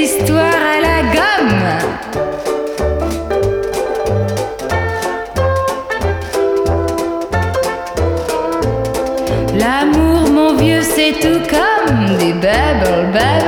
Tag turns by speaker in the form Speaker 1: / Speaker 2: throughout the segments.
Speaker 1: histoires à la gomme. L'amour, mon vieux, c'est tout comme des babbles, babbles.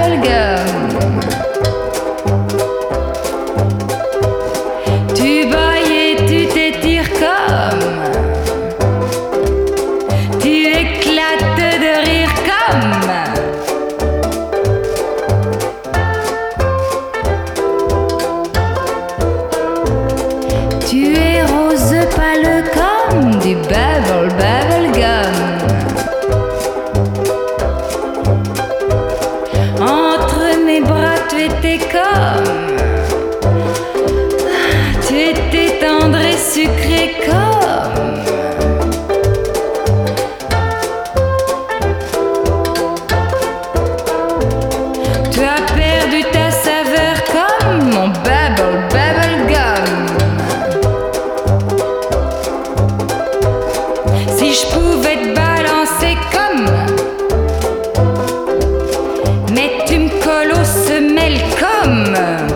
Speaker 1: Bras, tu étais comme. Tu étais tendre et sucré comme. Tu as perdu ta saveur comme mon bubble, bubble gum. Si je pouvais te balancer comme. tu me colles aux semelles comme.